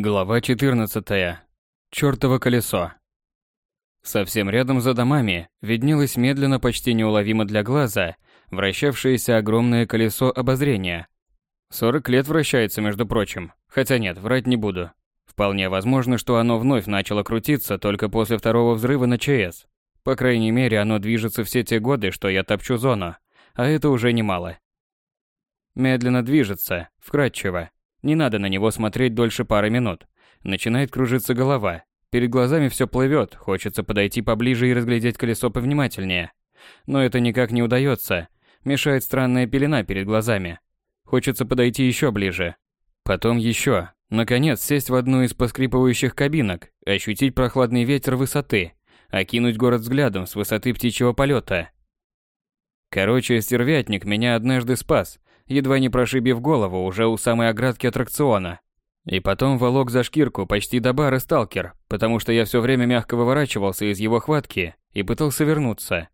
Глава 14. Чёртово колесо. Совсем рядом за домами виднелось медленно, почти неуловимо для глаза, вращавшееся огромное колесо обозрения. 40 лет вращается, между прочим. Хотя нет, врать не буду. Вполне возможно, что оно вновь начало крутиться только после второго взрыва на ЧС. По крайней мере, оно движется все те годы, что я топчу зону, а это уже немало. Медленно движется, вкрадчиво, не надо на него смотреть дольше пары минут. Начинает кружиться голова. Перед глазами все плывет, хочется подойти поближе и разглядеть колесо повнимательнее. Но это никак не удается. Мешает странная пелена перед глазами. Хочется подойти еще ближе. Потом еще. Наконец, сесть в одну из поскрипывающих кабинок, ощутить прохладный ветер высоты, окинуть город взглядом с высоты птичьего полета. Короче, стервятник меня однажды спас, едва не прошибив голову уже у самой оградки аттракциона. И потом волок за шкирку почти до бара сталкер, потому что я все время мягко выворачивался из его хватки и пытался вернуться.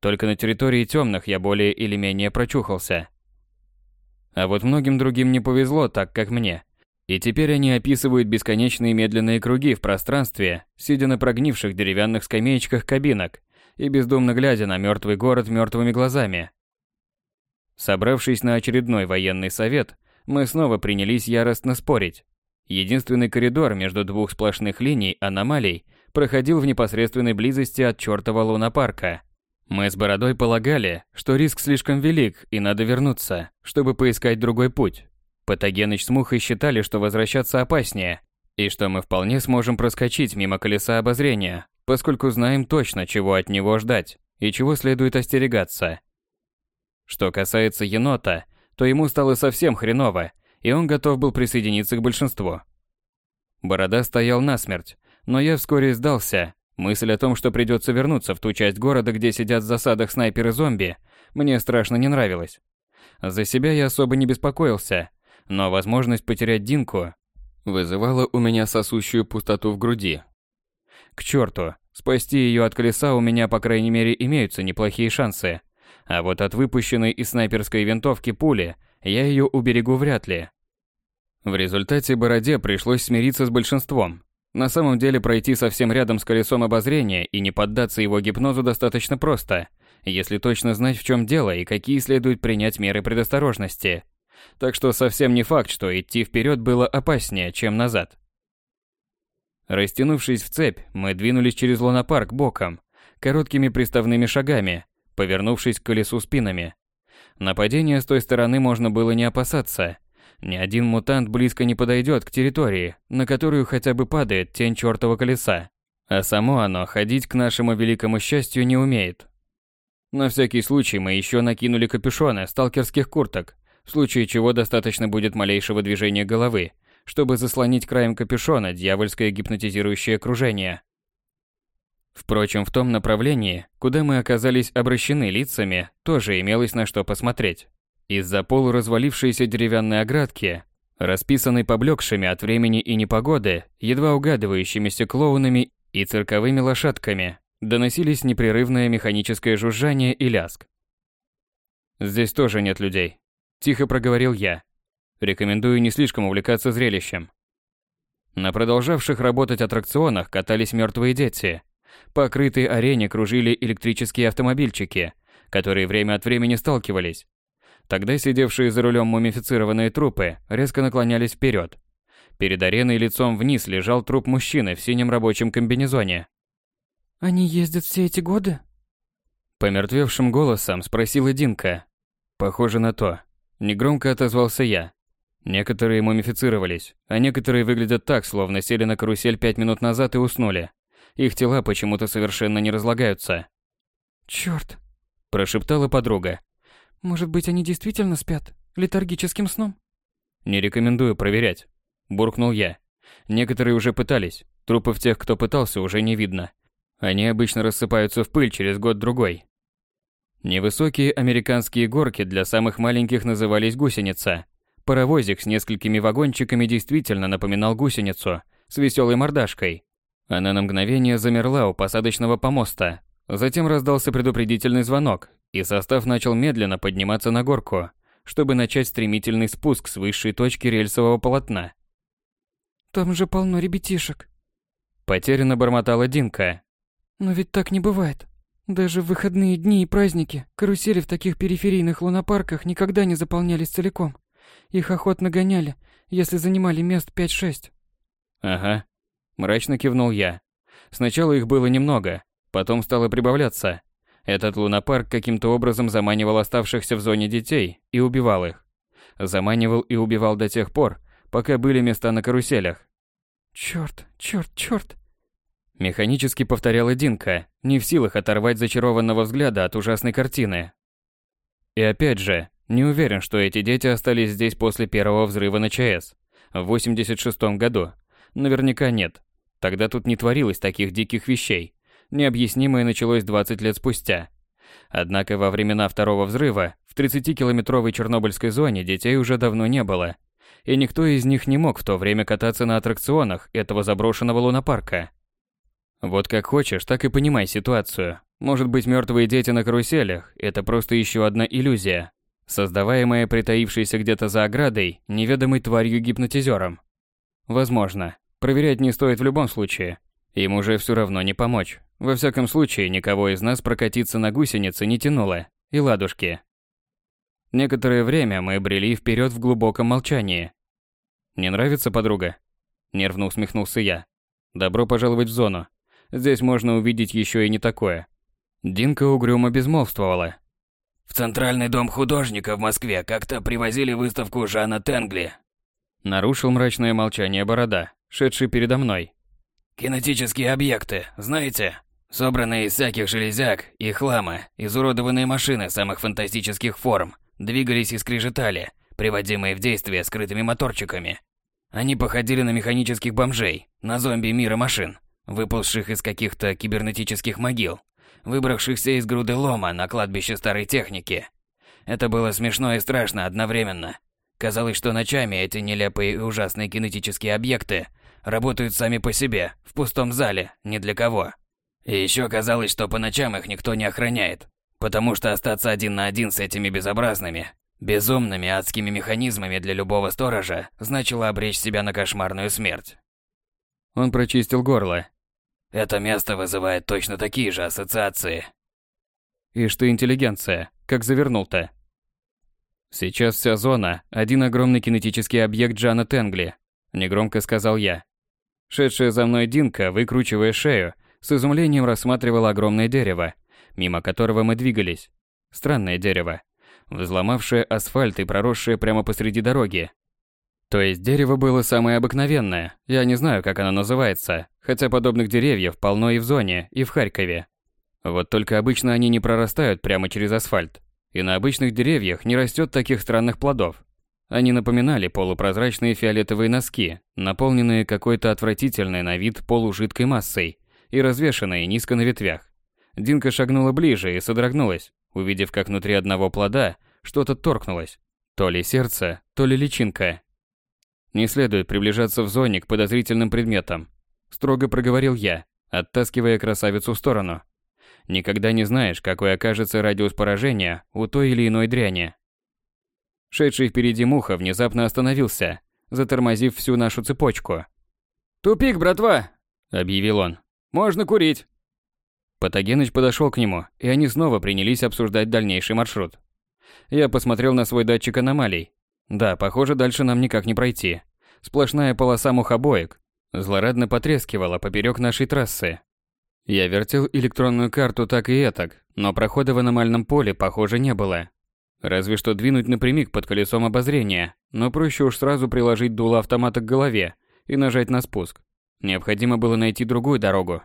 Только на территории темных я более или менее прочухался. А вот многим другим не повезло так, как мне. И теперь они описывают бесконечные медленные круги в пространстве, сидя на прогнивших деревянных скамеечках кабинок и бездумно глядя на мертвый город мертвыми глазами. Собравшись на очередной военный совет, мы снова принялись яростно спорить. Единственный коридор между двух сплошных линий аномалий проходил в непосредственной близости от чертова лунопарка. Мы с Бородой полагали, что риск слишком велик и надо вернуться, чтобы поискать другой путь. Патогеныч с Мухой считали, что возвращаться опаснее, и что мы вполне сможем проскочить мимо колеса обозрения, поскольку знаем точно, чего от него ждать и чего следует остерегаться. Что касается енота, то ему стало совсем хреново, и он готов был присоединиться к большинству. Борода стоял насмерть, но я вскоре сдался. Мысль о том, что придется вернуться в ту часть города, где сидят в засадах снайперы-зомби, мне страшно не нравилась. За себя я особо не беспокоился, но возможность потерять Динку вызывала у меня сосущую пустоту в груди. К черту, спасти ее от колеса у меня, по крайней мере, имеются неплохие шансы. А вот от выпущенной из снайперской винтовки пули я ее уберегу вряд ли. В результате Бороде пришлось смириться с большинством. На самом деле пройти совсем рядом с колесом обозрения и не поддаться его гипнозу достаточно просто, если точно знать в чем дело и какие следует принять меры предосторожности. Так что совсем не факт, что идти вперед было опаснее, чем назад. Растянувшись в цепь, мы двинулись через лунопарк боком, короткими приставными шагами, повернувшись к колесу спинами. Нападения с той стороны можно было не опасаться. Ни один мутант близко не подойдет к территории, на которую хотя бы падает тень чертова колеса. А само оно ходить к нашему великому счастью не умеет. На всякий случай мы еще накинули капюшоны сталкерских курток, в случае чего достаточно будет малейшего движения головы, чтобы заслонить краем капюшона дьявольское гипнотизирующее окружение. Впрочем, в том направлении, куда мы оказались обращены лицами, тоже имелось на что посмотреть. Из-за полуразвалившейся деревянной оградки, расписанной поблекшими от времени и непогоды, едва угадывающимися клоунами и цирковыми лошадками, доносились непрерывное механическое жужжание и ляск. «Здесь тоже нет людей», – тихо проговорил я. Рекомендую не слишком увлекаться зрелищем. На продолжавших работать аттракционах катались мертвые дети – по открытой арене кружили электрические автомобильчики, которые время от времени сталкивались. Тогда сидевшие за рулем мумифицированные трупы резко наклонялись вперед. Перед ареной лицом вниз лежал труп мужчины в синем рабочем комбинезоне. «Они ездят все эти годы?» Помертвевшим голосом спросила Динка. «Похоже на то». Негромко отозвался я. Некоторые мумифицировались, а некоторые выглядят так, словно сели на карусель пять минут назад и уснули. Их тела почему-то совершенно не разлагаются. «Чёрт!» – прошептала подруга. «Может быть, они действительно спят? Летаргическим сном?» «Не рекомендую проверять», – буркнул я. Некоторые уже пытались. Трупов тех, кто пытался, уже не видно. Они обычно рассыпаются в пыль через год-другой. Невысокие американские горки для самых маленьких назывались гусеница. Паровозик с несколькими вагончиками действительно напоминал гусеницу, с веселой мордашкой. Она на мгновение замерла у посадочного помоста. Затем раздался предупредительный звонок, и состав начал медленно подниматься на горку, чтобы начать стремительный спуск с высшей точки рельсового полотна. там же полно ребятишек. Потерянно бормотала Динка. Но ведь так не бывает. Даже в выходные дни и праздники карусели в таких периферийных лунопарках никогда не заполнялись целиком. Их охотно гоняли, если занимали мест 5-6. Ага. Мрачно кивнул я. Сначала их было немного, потом стало прибавляться. Этот лунопарк каким-то образом заманивал оставшихся в зоне детей и убивал их. Заманивал и убивал до тех пор, пока были места на каруселях. Чёрт, чёрт, чёрт. Механически повторяла Динка, не в силах оторвать зачарованного взгляда от ужасной картины. И опять же, не уверен, что эти дети остались здесь после первого взрыва на ЧАЭС в 86 году. Наверняка нет. Тогда тут не творилось таких диких вещей. Необъяснимое началось 20 лет спустя. Однако во времена второго взрыва в 30-километровой Чернобыльской зоне детей уже давно не было. И никто из них не мог в то время кататься на аттракционах этого заброшенного лунопарка. Вот как хочешь, так и понимай ситуацию. Может быть, мертвые дети на каруселях – это просто еще одна иллюзия, создаваемая притаившейся где-то за оградой неведомой тварью-гипнотизером. Возможно. Проверять не стоит в любом случае. Им уже все равно не помочь. Во всяком случае, никого из нас прокатиться на гусенице не тянуло. И ладушки. Некоторое время мы брели вперед в глубоком молчании. «Не нравится, подруга?» Нервно усмехнулся я. «Добро пожаловать в зону. Здесь можно увидеть еще и не такое». Динка угрюмо безмолвствовала. В Центральный дом художника в Москве как-то привозили выставку Жана Тенгли. Нарушил мрачное молчание Борода, шедший передо мной. Кинетические объекты, знаете? Собранные из всяких железяк и хлама, изуродованные машины самых фантастических форм, двигались и скрежетали, приводимые в действие скрытыми моторчиками. Они походили на механических бомжей, на зомби мира машин, выползших из каких-то кибернетических могил выбравшихся из груды лома на кладбище старой техники. Это было смешно и страшно одновременно. Казалось, что ночами эти нелепые и ужасные кинетические объекты работают сами по себе, в пустом зале, ни для кого. И еще казалось, что по ночам их никто не охраняет, потому что остаться один на один с этими безобразными, безумными адскими механизмами для любого сторожа значило обречь себя на кошмарную смерть. Он прочистил горло, это место вызывает точно такие же ассоциации. И что интеллигенция, как завернул-то? Сейчас вся зона – один огромный кинетический объект Джана Тенгли, негромко сказал я. Шедшая за мной Динка, выкручивая шею, с изумлением рассматривала огромное дерево, мимо которого мы двигались. Странное дерево, взломавшее асфальт и проросшее прямо посреди дороги, то есть дерево было самое обыкновенное, я не знаю, как оно называется, хотя подобных деревьев полно и в зоне, и в Харькове. Вот только обычно они не прорастают прямо через асфальт. И на обычных деревьях не растет таких странных плодов. Они напоминали полупрозрачные фиолетовые носки, наполненные какой-то отвратительной на вид полужидкой массой и развешанные низко на ветвях. Динка шагнула ближе и содрогнулась, увидев, как внутри одного плода что-то торкнулось. То ли сердце, то ли личинка, не следует приближаться в зоне к подозрительным предметам, строго проговорил я, оттаскивая красавицу в сторону. Никогда не знаешь, какой окажется радиус поражения у той или иной дряни. Шедший впереди муха внезапно остановился, затормозив всю нашу цепочку. «Тупик, братва!» – объявил он. «Можно курить!» Патогеныч подошел к нему, и они снова принялись обсуждать дальнейший маршрут. Я посмотрел на свой датчик аномалий да, похоже, дальше нам никак не пройти. Сплошная полоса мухобоек злорадно потрескивала поперек нашей трассы. Я вертел электронную карту так и этак, но прохода в аномальном поле, похоже, не было. Разве что двинуть напрямик под колесом обозрения, но проще уж сразу приложить дуло автомата к голове и нажать на спуск. Необходимо было найти другую дорогу.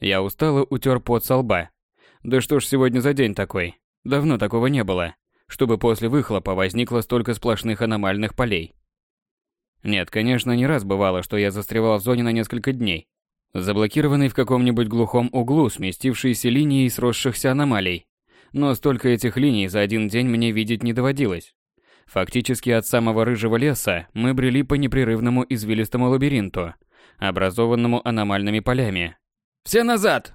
Я устало утер пот со лба. Да что ж сегодня за день такой? Давно такого не было чтобы после выхлопа возникло столько сплошных аномальных полей. Нет, конечно, не раз бывало, что я застревал в зоне на несколько дней, заблокированный в каком-нибудь глухом углу сместившейся линией сросшихся аномалий. Но столько этих линий за один день мне видеть не доводилось. Фактически от самого рыжего леса мы брели по непрерывному извилистому лабиринту, образованному аномальными полями. «Все назад!»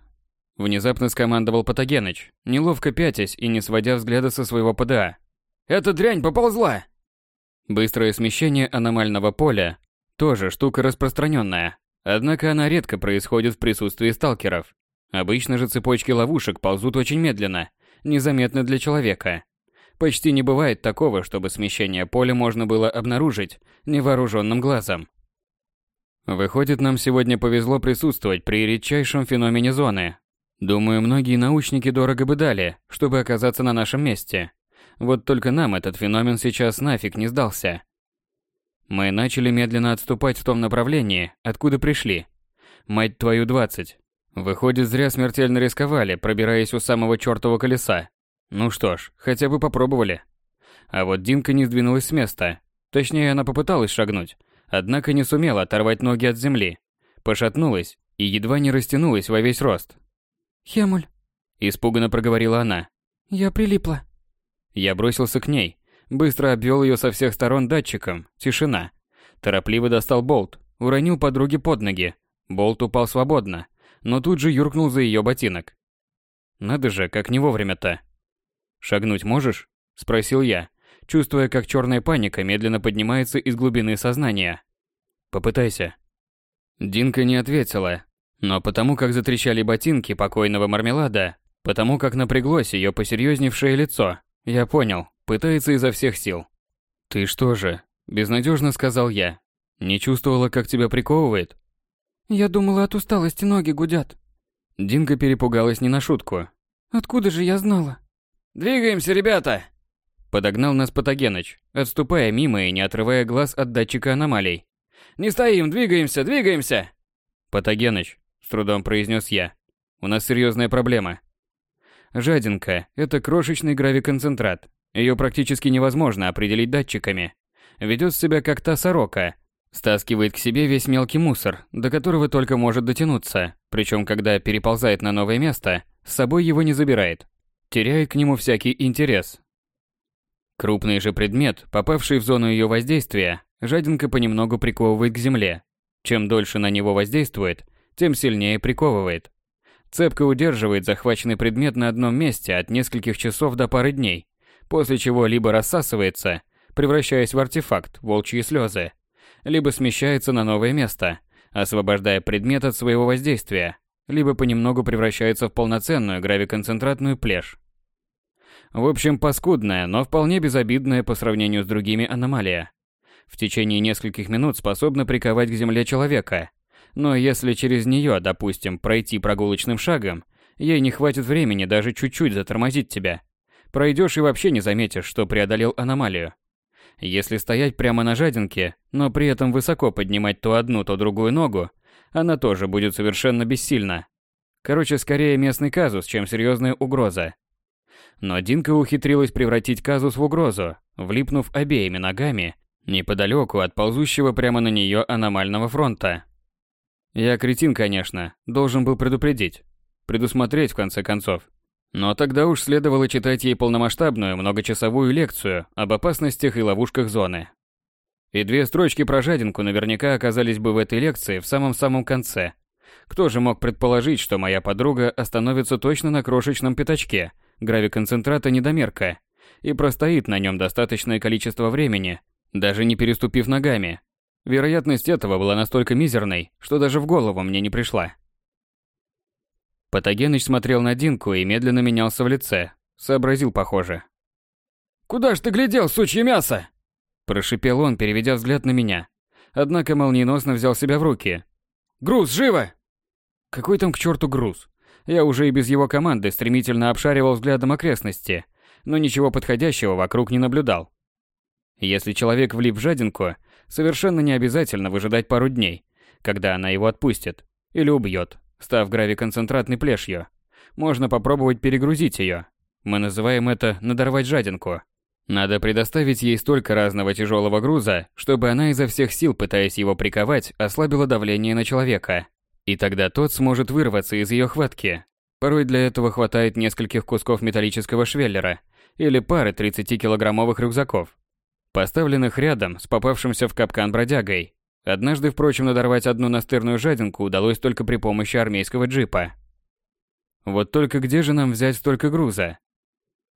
Внезапно скомандовал Патогеныч, неловко пятясь и не сводя взгляда со своего ПДА. «Эта дрянь поползла!» Быстрое смещение аномального поля тоже штука распространенная. Однако она редко происходит в присутствии сталкеров. Обычно же цепочки ловушек ползут очень медленно, незаметно для человека. Почти не бывает такого, чтобы смещение поля можно было обнаружить невооруженным глазом. Выходит, нам сегодня повезло присутствовать при редчайшем феномене зоны. Думаю, многие научники дорого бы дали, чтобы оказаться на нашем месте. Вот только нам этот феномен сейчас нафиг не сдался. Мы начали медленно отступать в том направлении, откуда пришли. Мать твою, двадцать. Выходит, зря смертельно рисковали, пробираясь у самого чертова колеса. Ну что ж, хотя бы попробовали. А вот Динка не сдвинулась с места. Точнее, она попыталась шагнуть, однако не сумела оторвать ноги от земли. Пошатнулась и едва не растянулась во весь рост. «Хемуль», – испуганно проговорила она. «Я прилипла». Я бросился к ней, быстро обвел ее со всех сторон датчиком. Тишина. Торопливо достал болт, уронил подруге под ноги. Болт упал свободно, но тут же юркнул за ее ботинок. Надо же, как не вовремя-то. «Шагнуть можешь?» – спросил я, чувствуя, как черная паника медленно поднимается из глубины сознания. «Попытайся». Динка не ответила, но потому как затрещали ботинки покойного мармелада, потому как напряглось ее посерьезневшее лицо, я понял, пытается изо всех сил. «Ты что же?» – безнадежно сказал я. «Не чувствовала, как тебя приковывает?» «Я думала, от усталости ноги гудят». Динка перепугалась не на шутку. «Откуда же я знала?» «Двигаемся, ребята!» Подогнал нас Патогеныч, отступая мимо и не отрывая глаз от датчика аномалий. «Не стоим, двигаемся, двигаемся!» «Патогеныч», — с трудом произнес я, — «у нас серьезная проблема. Жадинка – это крошечный гравиконцентрат. Ее практически невозможно определить датчиками. Ведет себя как та сорока. Стаскивает к себе весь мелкий мусор, до которого только может дотянуться. Причем, когда переползает на новое место, с собой его не забирает. Теряет к нему всякий интерес. Крупный же предмет, попавший в зону ее воздействия, жадинка понемногу приковывает к земле. Чем дольше на него воздействует, тем сильнее приковывает. Цепка удерживает захваченный предмет на одном месте от нескольких часов до пары дней, после чего либо рассасывается, превращаясь в артефакт волчьи слезы, либо смещается на новое место, освобождая предмет от своего воздействия, либо понемногу превращается в полноценную гравиконцентратную плешь. В общем, паскудная, но вполне безобидная по сравнению с другими аномалия. В течение нескольких минут способна приковать к земле человека – но если через нее, допустим, пройти прогулочным шагом, ей не хватит времени даже чуть-чуть затормозить тебя. Пройдешь и вообще не заметишь, что преодолел аномалию. Если стоять прямо на жадинке, но при этом высоко поднимать то одну, то другую ногу, она тоже будет совершенно бессильна. Короче, скорее местный казус, чем серьезная угроза. Но Динка ухитрилась превратить казус в угрозу, влипнув обеими ногами неподалеку от ползущего прямо на нее аномального фронта. Я кретин, конечно, должен был предупредить. Предусмотреть, в конце концов. Но тогда уж следовало читать ей полномасштабную многочасовую лекцию об опасностях и ловушках зоны. И две строчки про жадинку наверняка оказались бы в этой лекции в самом-самом конце. Кто же мог предположить, что моя подруга остановится точно на крошечном пятачке гравиконцентрата недомерка и простоит на нем достаточное количество времени, даже не переступив ногами, Вероятность этого была настолько мизерной, что даже в голову мне не пришла. Патогеныч смотрел на Динку и медленно менялся в лице. Сообразил, похоже. «Куда ж ты глядел, сучье мясо?» Прошипел он, переведя взгляд на меня. Однако молниеносно взял себя в руки. «Груз, живо!» Какой там к черту груз? Я уже и без его команды стремительно обшаривал взглядом окрестности, но ничего подходящего вокруг не наблюдал. Если человек влип в жадинку, Совершенно не обязательно выжидать пару дней, когда она его отпустит. Или убьет, став гравиконцентратной плешью. Можно попробовать перегрузить ее. Мы называем это «надорвать жадинку». Надо предоставить ей столько разного тяжелого груза, чтобы она изо всех сил, пытаясь его приковать, ослабила давление на человека. И тогда тот сможет вырваться из ее хватки. Порой для этого хватает нескольких кусков металлического швеллера или пары 30-килограммовых рюкзаков поставленных рядом с попавшимся в капкан бродягой. Однажды, впрочем, надорвать одну настырную жадинку удалось только при помощи армейского джипа. Вот только где же нам взять столько груза?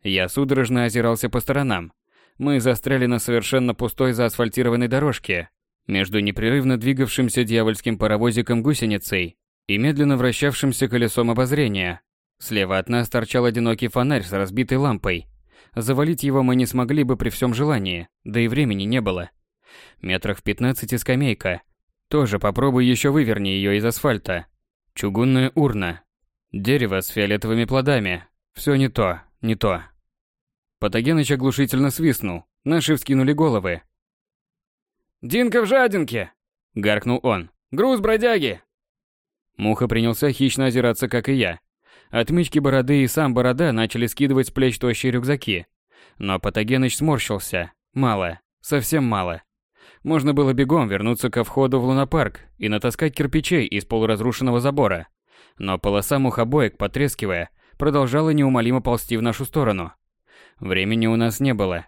Я судорожно озирался по сторонам. Мы застряли на совершенно пустой заасфальтированной дорожке. Между непрерывно двигавшимся дьявольским паровозиком гусеницей и медленно вращавшимся колесом обозрения. Слева от нас торчал одинокий фонарь с разбитой лампой. Завалить его мы не смогли бы при всем желании, да и времени не было. Метрах в пятнадцати скамейка. Тоже попробуй еще выверни ее из асфальта. Чугунная урна. Дерево с фиолетовыми плодами. Все не то, не то. Патогеныч оглушительно свистнул. Наши вскинули головы. «Динка в жадинке!» – гаркнул он. «Груз, бродяги!» Муха принялся хищно озираться, как и я. Отмычки бороды и сам борода начали скидывать с плеч тощие рюкзаки. Но Патогеныч сморщился. Мало. Совсем мало. Можно было бегом вернуться ко входу в лунопарк и натаскать кирпичей из полуразрушенного забора. Но полоса мухобоек, потрескивая, продолжала неумолимо ползти в нашу сторону. Времени у нас не было.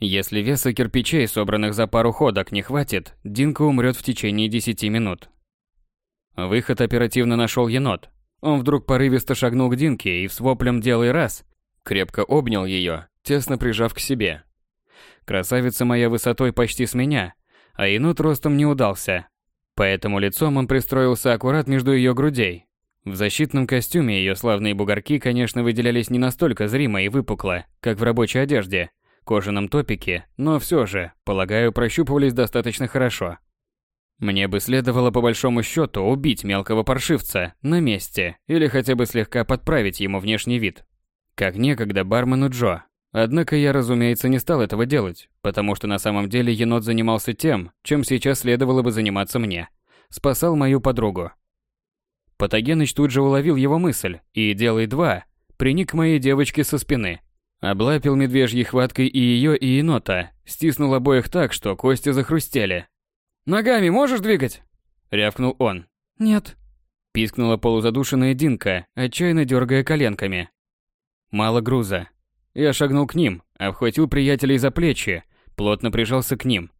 Если веса кирпичей, собранных за пару ходок, не хватит, Динка умрет в течение 10 минут. Выход оперативно нашел енот. Он вдруг порывисто шагнул к Динке и с воплем «делай раз» крепко обнял ее, тесно прижав к себе. Красавица моя высотой почти с меня, а енот ростом не удался. Поэтому лицом он пристроился аккурат между ее грудей. В защитном костюме ее славные бугорки, конечно, выделялись не настолько зримо и выпукло, как в рабочей одежде, кожаном топике, но все же, полагаю, прощупывались достаточно хорошо. Мне бы следовало по большому счету убить мелкого паршивца на месте или хотя бы слегка подправить ему внешний вид. Как некогда бармену Джо. Однако я, разумеется, не стал этого делать, потому что на самом деле енот занимался тем, чем сейчас следовало бы заниматься мне. Спасал мою подругу. Патогеныч тут же уловил его мысль и, делай два, приник к моей девочке со спины. Облапил медвежьей хваткой и ее, и енота, стиснул обоих так, что кости захрустели, «Ногами можешь двигать?» — рявкнул он. «Нет», — пискнула полузадушенная Динка, отчаянно дергая коленками. «Мало груза». Я шагнул к ним, обхватил приятелей за плечи, плотно прижался к ним.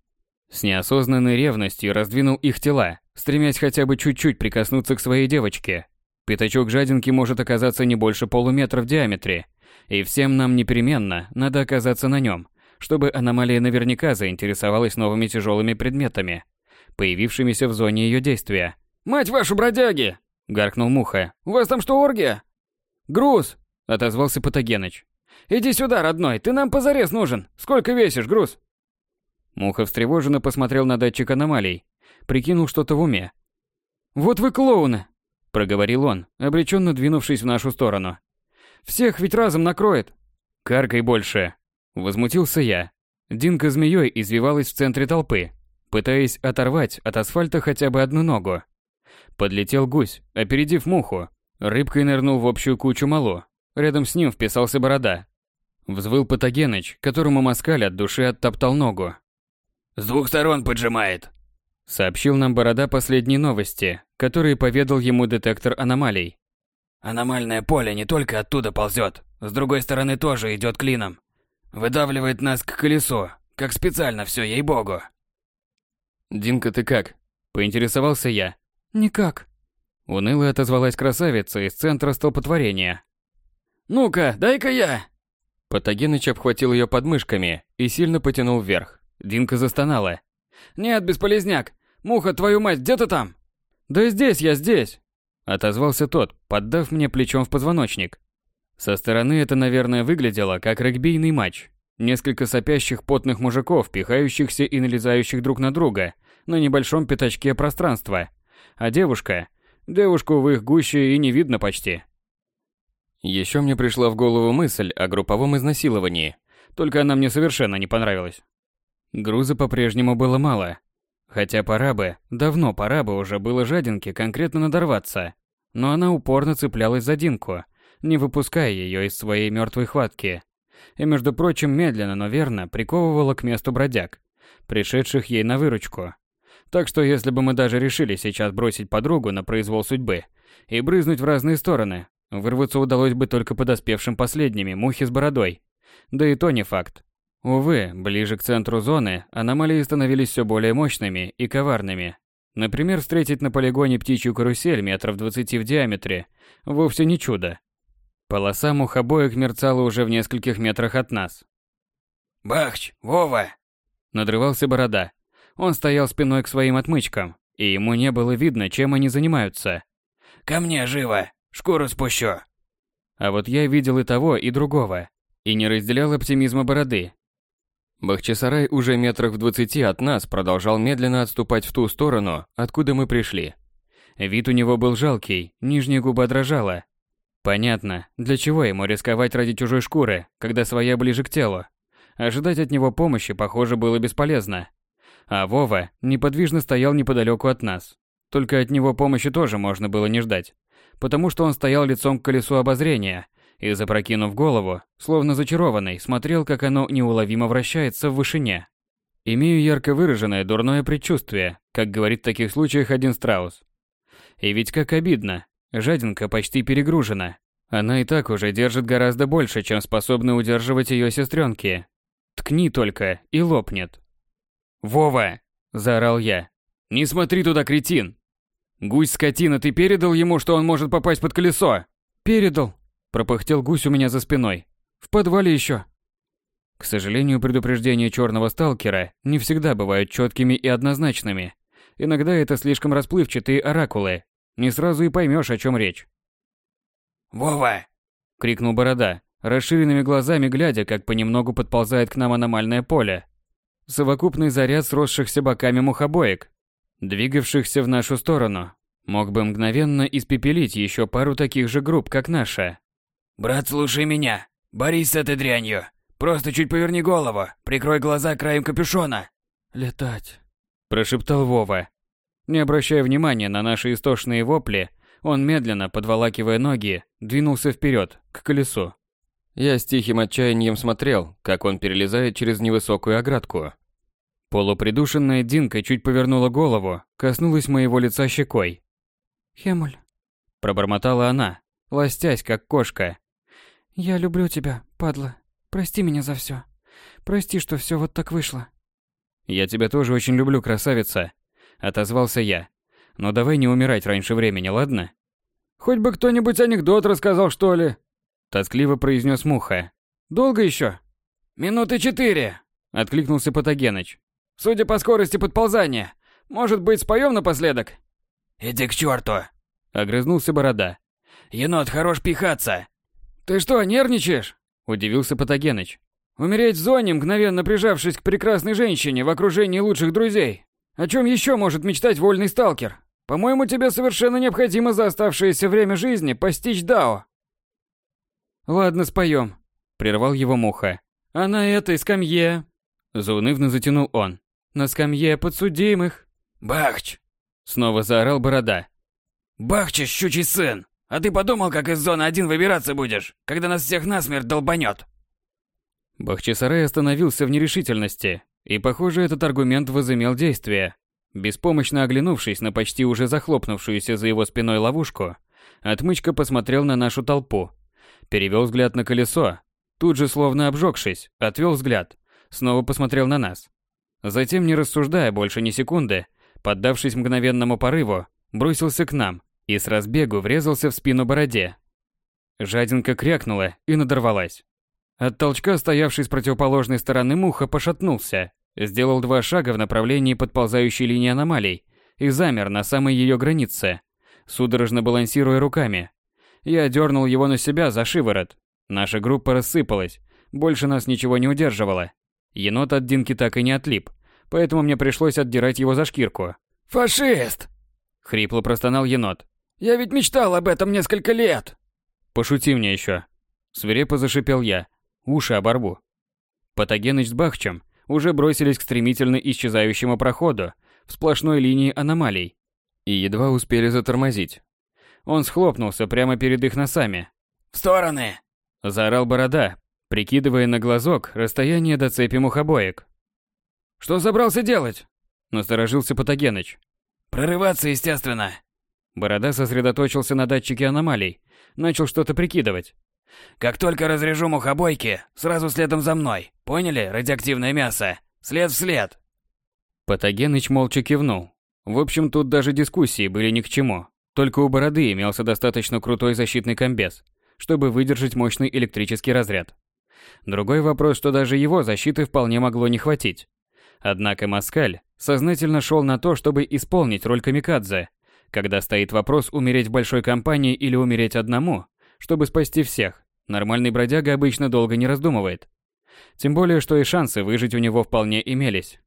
С неосознанной ревностью раздвинул их тела, стремясь хотя бы чуть-чуть прикоснуться к своей девочке. Пятачок жадинки может оказаться не больше полуметра в диаметре, и всем нам непременно надо оказаться на нем, чтобы аномалия наверняка заинтересовалась новыми тяжелыми предметами появившимися в зоне ее действия. «Мать вашу, бродяги!» – гаркнул Муха. «У вас там что, оргия?» «Груз!» – отозвался Патогеныч. «Иди сюда, родной, ты нам позарез нужен. Сколько весишь, груз?» Муха встревоженно посмотрел на датчик аномалий, прикинул что-то в уме. «Вот вы клоуны!» – проговорил он, обреченно двинувшись в нашу сторону. «Всех ведь разом накроет!» «Каркай больше!» – возмутился я. Динка змеей извивалась в центре толпы, пытаясь оторвать от асфальта хотя бы одну ногу. Подлетел гусь, опередив муху. Рыбкой нырнул в общую кучу мало. Рядом с ним вписался борода. Взвыл Патогеныч, которому москаль от души оттоптал ногу. «С двух сторон поджимает», — сообщил нам борода последние новости, которые поведал ему детектор аномалий. «Аномальное поле не только оттуда ползет, с другой стороны тоже идет клином. Выдавливает нас к колесу, как специально все, ей-богу». «Динка, ты как?» – поинтересовался я. «Никак». Уныло отозвалась красавица из центра столпотворения. «Ну-ка, дай-ка я!» Патогеныч обхватил ее подмышками и сильно потянул вверх. Динка застонала. «Нет, бесполезняк! Муха, твою мать, где ты там?» «Да здесь я, здесь!» Отозвался тот, поддав мне плечом в позвоночник. Со стороны это, наверное, выглядело как регбийный матч. Несколько сопящих потных мужиков, пихающихся и налезающих друг на друга на небольшом пятачке пространства. А девушка? Девушку в их гуще и не видно почти. Еще мне пришла в голову мысль о групповом изнасиловании, только она мне совершенно не понравилась. Груза по-прежнему было мало. Хотя пора бы, давно пора бы уже было жадинке конкретно надорваться. Но она упорно цеплялась за Динку, не выпуская ее из своей мертвой хватки и, между прочим, медленно, но верно приковывала к месту бродяг, пришедших ей на выручку. Так что если бы мы даже решили сейчас бросить подругу на произвол судьбы и брызнуть в разные стороны, вырваться удалось бы только подоспевшим последними мухи с бородой. Да и то не факт. Увы, ближе к центру зоны аномалии становились все более мощными и коварными. Например, встретить на полигоне птичью карусель метров 20 в диаметре вовсе не чудо. Полоса мухобоек мерцала уже в нескольких метрах от нас. «Бахч! Вова!» Надрывался борода. Он стоял спиной к своим отмычкам, и ему не было видно, чем они занимаются. «Ко мне, живо! Шкуру спущу!» А вот я видел и того, и другого, и не разделял оптимизма бороды. Бахчисарай уже метрах в двадцати от нас продолжал медленно отступать в ту сторону, откуда мы пришли. Вид у него был жалкий, нижняя губа дрожала. Понятно, для чего ему рисковать ради чужой шкуры, когда своя ближе к телу. Ожидать от него помощи, похоже, было бесполезно. А Вова неподвижно стоял неподалеку от нас. Только от него помощи тоже можно было не ждать, потому что он стоял лицом к колесу обозрения и, запрокинув голову, словно зачарованный, смотрел, как оно неуловимо вращается в вышине. Имею ярко выраженное дурное предчувствие, как говорит в таких случаях один страус. И ведь как обидно, жадинка почти перегружена. Она и так уже держит гораздо больше, чем способны удерживать ее сестренки. Ткни только, и лопнет. «Вова!» – заорал я. «Не смотри туда, кретин!» «Гусь, скотина, ты передал ему, что он может попасть под колесо?» «Передал!» – пропыхтел гусь у меня за спиной. «В подвале еще!» К сожалению, предупреждения черного сталкера не всегда бывают четкими и однозначными. Иногда это слишком расплывчатые оракулы. Не сразу и поймешь, о чем речь. «Вова!» – крикнул Борода, расширенными глазами глядя, как понемногу подползает к нам аномальное поле. Совокупный заряд сросшихся боками мухобоек, двигавшихся в нашу сторону, мог бы мгновенно испепелить еще пару таких же групп, как наша. «Брат, слушай меня. Борись с этой дрянью. Просто чуть поверни голову, прикрой глаза краем капюшона». «Летать», – прошептал Вова. Не обращая внимания на наши истошные вопли, он медленно, подволакивая ноги, двинулся вперед, к колесу. Я с тихим отчаянием смотрел, как он перелезает через невысокую оградку. Полупридушенная Динка чуть повернула голову, коснулась моего лица щекой. «Хемуль», – пробормотала она, ластясь, как кошка. «Я люблю тебя, падла. Прости меня за все. Прости, что все вот так вышло». «Я тебя тоже очень люблю, красавица», – отозвался я. «Но давай не умирать раньше времени, ладно?» «Хоть бы кто-нибудь анекдот рассказал, что ли?» Тоскливо произнес Муха. «Долго еще?» «Минуты четыре», — откликнулся Патогеныч. «Судя по скорости подползания, может быть, споем напоследок?» «Иди к черту!» — огрызнулся Борода. «Енот, хорош пихаться!» «Ты что, нервничаешь?» — удивился Патогеныч. «Умереть в зоне, мгновенно прижавшись к прекрасной женщине в окружении лучших друзей. О чем еще может мечтать вольный сталкер? По-моему, тебе совершенно необходимо за оставшееся время жизни постичь Дао». «Ладно, споем», — прервал его Муха. «А на этой скамье...» Заунывно затянул он. «На скамье подсудимых...» «Бахч!» Снова заорал Борода. «Бахча, щучий сын! А ты подумал, как из зоны один выбираться будешь, когда нас всех насмерть долбанет?» Бахчисарай остановился в нерешительности, и, похоже, этот аргумент возымел действие. Беспомощно оглянувшись на почти уже захлопнувшуюся за его спиной ловушку, отмычка посмотрел на нашу толпу перевел взгляд на колесо, тут же словно обжегшись, отвел взгляд, снова посмотрел на нас. Затем, не рассуждая больше ни секунды, поддавшись мгновенному порыву, бросился к нам и с разбегу врезался в спину бороде. Жадинка крякнула и надорвалась. От толчка стоявший с противоположной стороны муха пошатнулся, сделал два шага в направлении подползающей линии аномалий и замер на самой ее границе, судорожно балансируя руками, я дернул его на себя за шиворот. Наша группа рассыпалась. Больше нас ничего не удерживало. Енот от Динки так и не отлип, поэтому мне пришлось отдирать его за шкирку. «Фашист!» — хрипло простонал енот. «Я ведь мечтал об этом несколько лет!» «Пошути мне еще!» Свирепо зашипел я. Уши оборву. Патогеныч с Бахчем уже бросились к стремительно исчезающему проходу в сплошной линии аномалий и едва успели затормозить. Он схлопнулся прямо перед их носами. «В стороны!» – заорал Борода, прикидывая на глазок расстояние до цепи мухобоек. «Что собрался делать?» – насторожился Патогеныч. «Прорываться, естественно!» Борода сосредоточился на датчике аномалий, начал что-то прикидывать. «Как только разрежу мухобойки, сразу следом за мной. Поняли, радиоактивное мясо? След в след!» Патогеныч молча кивнул. В общем, тут даже дискуссии были ни к чему. Только у Бороды имелся достаточно крутой защитный комбез, чтобы выдержать мощный электрический разряд. Другой вопрос, что даже его защиты вполне могло не хватить. Однако Маскаль Сознательно шел на то, чтобы исполнить роль камикадзе. Когда стоит вопрос умереть в большой компании или умереть одному, чтобы спасти всех, нормальный бродяга обычно долго не раздумывает. Тем более, что и шансы выжить у него вполне имелись.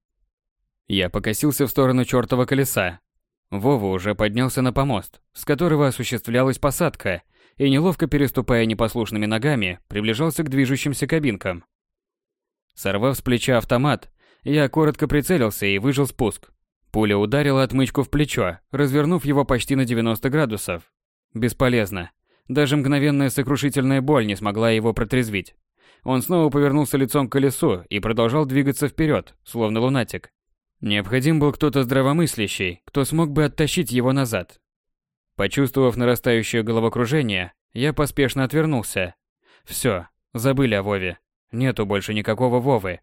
Я покосился в сторону чертова колеса. Вова уже поднялся на помост, с которого осуществлялась посадка, и, неловко переступая непослушными ногами, приближался к движущимся кабинкам. Сорвав с плеча автомат, я коротко прицелился и выжил спуск. Пуля ударила отмычку в плечо, развернув его почти на 90 градусов. Бесполезно. Даже мгновенная сокрушительная боль не смогла его протрезвить. Он снова повернулся лицом к колесу и продолжал двигаться вперед, словно лунатик. Необходим был кто-то здравомыслящий, кто смог бы оттащить его назад. Почувствовав нарастающее головокружение, я поспешно отвернулся. Все, забыли о Вове. Нету больше никакого Вовы.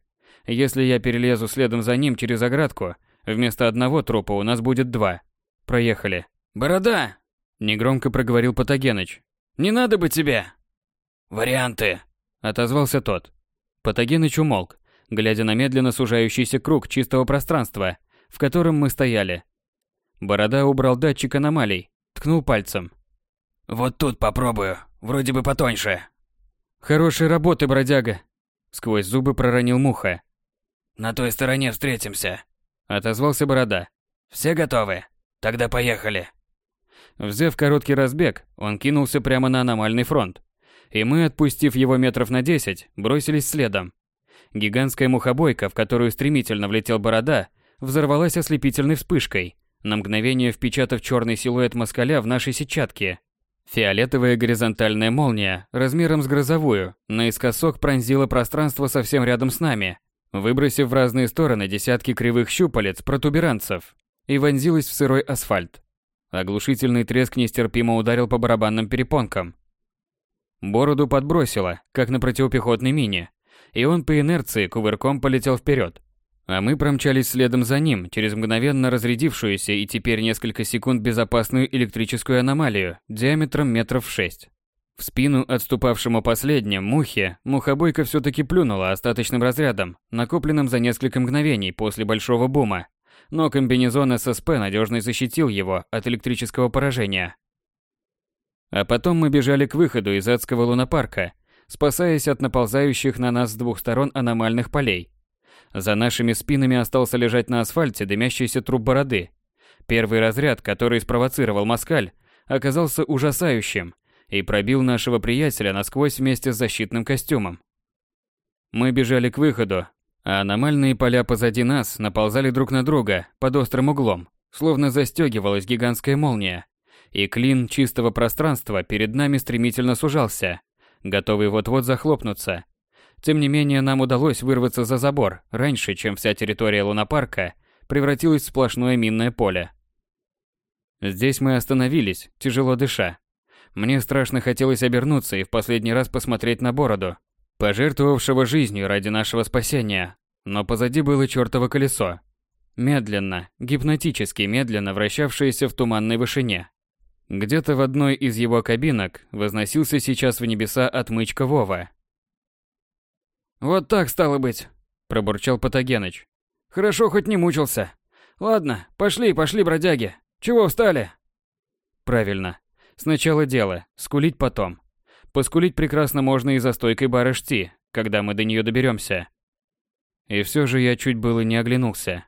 Если я перелезу следом за ним через оградку, вместо одного трупа у нас будет два. Проехали. «Борода!» – негромко проговорил Патогеныч. «Не надо бы тебе!» «Варианты!» – отозвался тот. Патогеныч умолк, глядя на медленно сужающийся круг чистого пространства, в котором мы стояли. Борода убрал датчик аномалий, ткнул пальцем. «Вот тут попробую, вроде бы потоньше». «Хорошей работы, бродяга!» Сквозь зубы проронил муха. «На той стороне встретимся», — отозвался Борода. «Все готовы? Тогда поехали». Взяв короткий разбег, он кинулся прямо на аномальный фронт. И мы, отпустив его метров на десять, бросились следом. Гигантская мухобойка, в которую стремительно влетел Борода, взорвалась ослепительной вспышкой, на мгновение впечатав черный силуэт москаля в нашей сетчатке. Фиолетовая горизонтальная молния, размером с грозовую, наискосок пронзила пространство совсем рядом с нами, выбросив в разные стороны десятки кривых щупалец протуберанцев, и вонзилась в сырой асфальт. Оглушительный треск нестерпимо ударил по барабанным перепонкам. Бороду подбросило, как на противопехотной мине, и он по инерции кувырком полетел вперед. А мы промчались следом за ним через мгновенно разрядившуюся и теперь несколько секунд безопасную электрическую аномалию диаметром метров шесть. В спину отступавшему последним мухе мухобойка все-таки плюнула остаточным разрядом, накопленным за несколько мгновений после большого бума. Но комбинезон ССП надежно защитил его от электрического поражения. А потом мы бежали к выходу из адского лунопарка, спасаясь от наползающих на нас с двух сторон аномальных полей. За нашими спинами остался лежать на асфальте дымящийся труп бороды. Первый разряд, который спровоцировал москаль, оказался ужасающим и пробил нашего приятеля насквозь вместе с защитным костюмом. Мы бежали к выходу, а аномальные поля позади нас наползали друг на друга под острым углом, словно застегивалась гигантская молния. И клин чистого пространства перед нами стремительно сужался, готовый вот-вот захлопнуться, тем не менее, нам удалось вырваться за забор раньше, чем вся территория лунопарка превратилась в сплошное минное поле. Здесь мы остановились, тяжело дыша. Мне страшно хотелось обернуться и в последний раз посмотреть на бороду, пожертвовавшего жизнью ради нашего спасения. Но позади было чертово колесо. Медленно, гипнотически медленно вращавшееся в туманной вышине. Где-то в одной из его кабинок возносился сейчас в небеса отмычка Вова. «Вот так стало быть», – пробурчал Патогеныч. «Хорошо, хоть не мучился. Ладно, пошли, пошли, бродяги. Чего встали?» «Правильно. Сначала дело, скулить потом. Поскулить прекрасно можно и за стойкой бара когда мы до нее доберемся». И все же я чуть было не оглянулся.